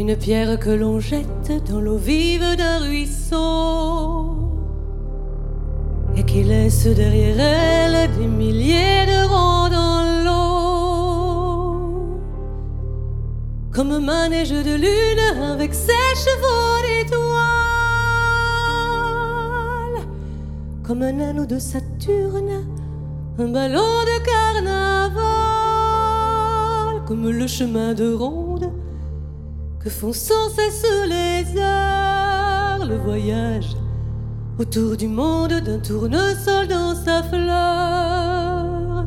une pierre que l'on jette dans l'eau vive d'un ruisseau et qui laisse derrière elle des milliers de ronds dans l'eau. Comme un manège de lune avec ses chevaux d'étoiles, comme un anneau de Saturne, un ballon de carnaval, comme le chemin de ronde que font sans cesse les heures, le voyage autour du monde d'un tournesol dans sa fleur.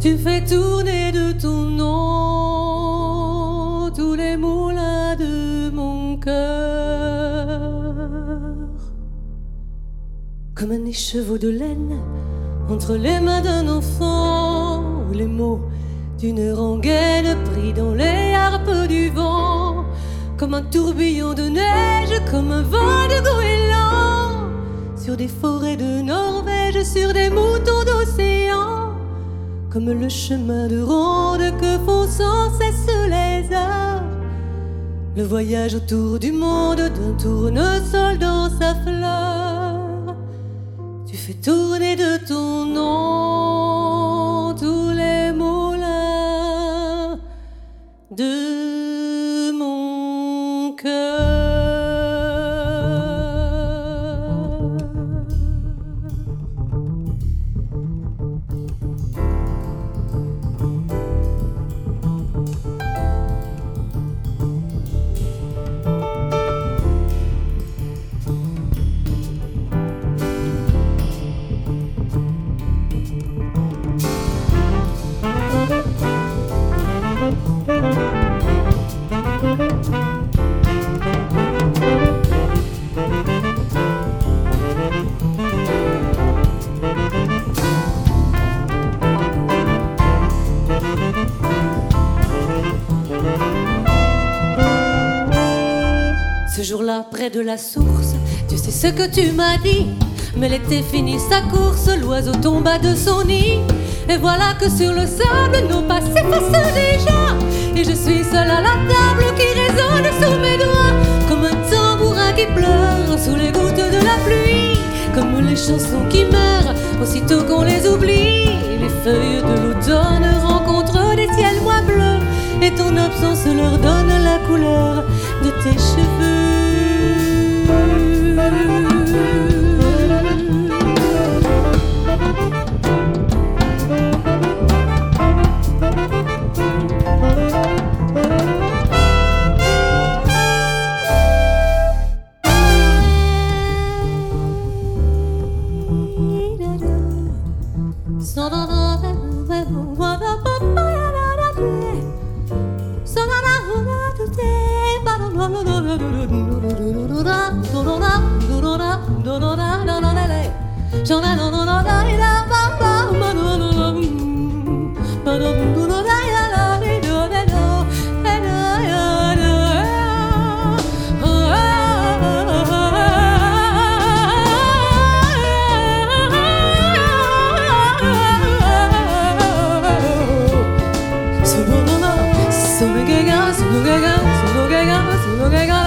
Tu fais tourner de ton nom tous les moulins de mon cœur. Comme un écheveau de laine entre les mains d'un enfant, les mots d'une rengaine pris dans les harpes du vent, comme un tourbillon de neige, comme un vent de goéland, sur des forêts de Norvège, sur des moutons d'océan, comme le chemin de ronde que font sans cesse les heures. Le voyage autour du monde d'un tournesol dans sa fleur. Tu fais tourner de ton nom Ce jour-là, près de la source, tu sais ce que tu m'as dit. Mais l'été finit sa course, l'oiseau tomba de son nid. Et voilà que sur le sable, nos pas s'effacent déjà. Et je suis seule à la table qui résonne sous mes doigts. Comme un tambourin qui pleure sous les gouttes de la pluie. Comme les chansons qui meurent aussitôt qu'on les oublie. Les feuilles de l'automne rencontrent des ciels moins bleus. Et ton absence leur donne la couleur Oh my god.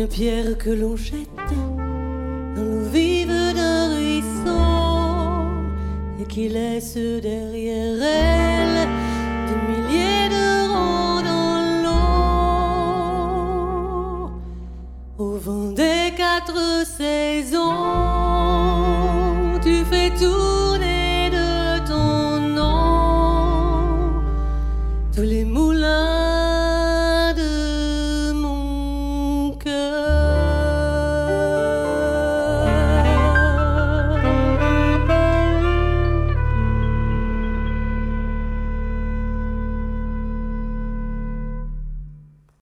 Une pierre que l'on jette dans l'eau vive d'un ruisseau et qui laisse derrière elle des milliers de ronds dans l'eau au vent des quatre saisons.